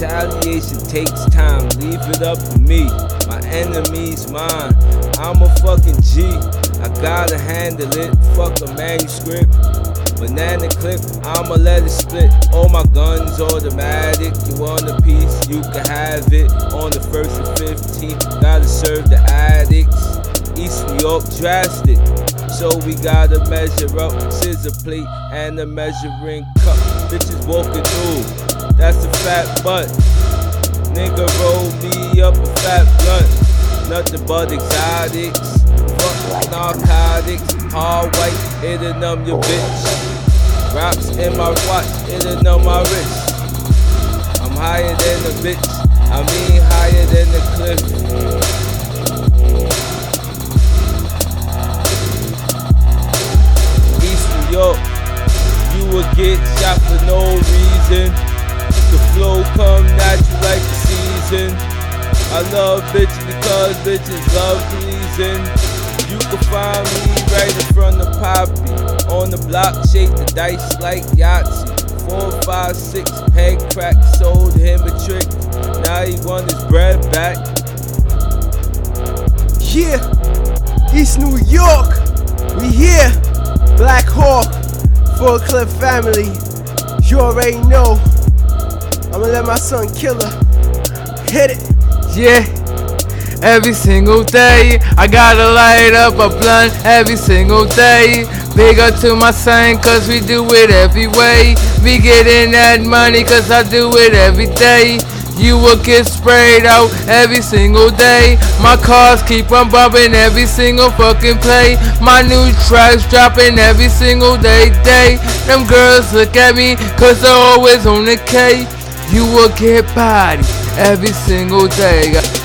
Retaliation takes time, leave it up to me. My enemy's mine. I'm a fucking G. I gotta handle it. Fuck a manuscript. Banana clip, I'ma let it split. All my guns automatic. You want a piece, you can have it. On the first and 15th, gotta serve the addicts. East New York drastic. So we gotta measure up, scissor plate and a measuring cup. Bitches walking through, that's a fat butt. Nigga roll me up a fat blunt. Nothing but exotics. Fuck narcotics. Hard white, it'll numb your bitch. Raps in my watch, it'll numb my wrist. I'm higher than the bitch. I mean higher than the cliff. Get shot for no reason. The flow come natural like the season. I love bitches because bitches love pleasing. You can find me right in front of Poppy. On the block, shake the dice like Yahtzee. Four, five, six, head crack, sold him a trick. Now he want his bread back. Yeah, East New York, we here. Black Hawk, Full Clip family. You already know. I'ma let my son kill her. Hit it. Yeah. Every single day, I gotta light up a blunt every single day. Big up to my son, cause we do it every way. We getting that money, cause I do it every day. You will get sprayed out every single day. My cars keep on bumping every single fucking play. My new tracks dropping every single day, day. Them girls look at me, cause they're always on the K. You will get body every single day.